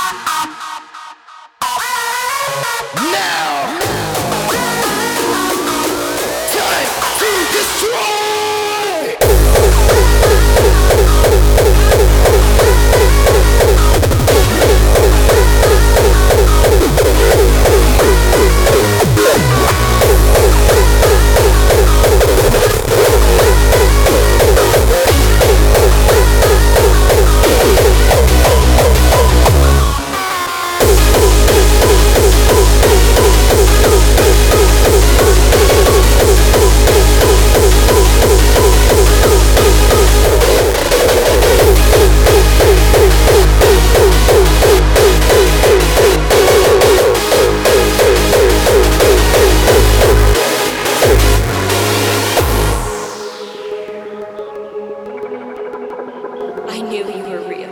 ah, I knew you were real.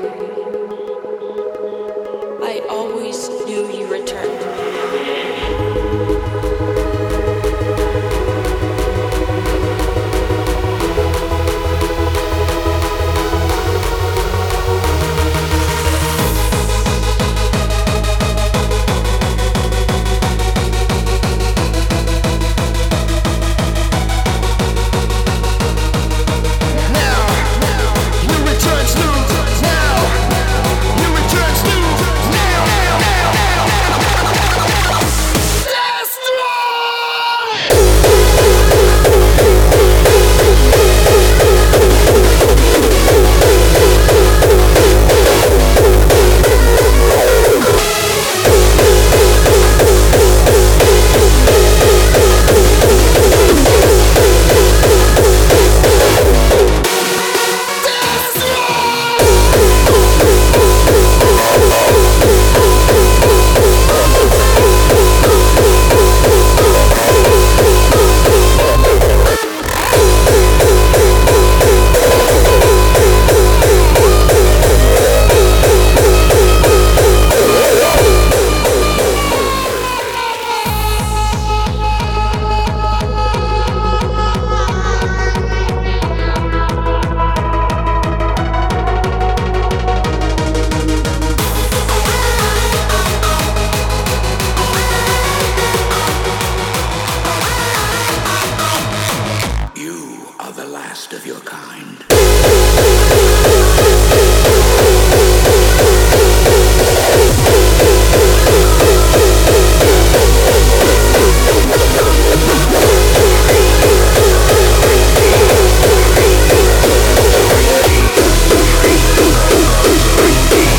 rest of your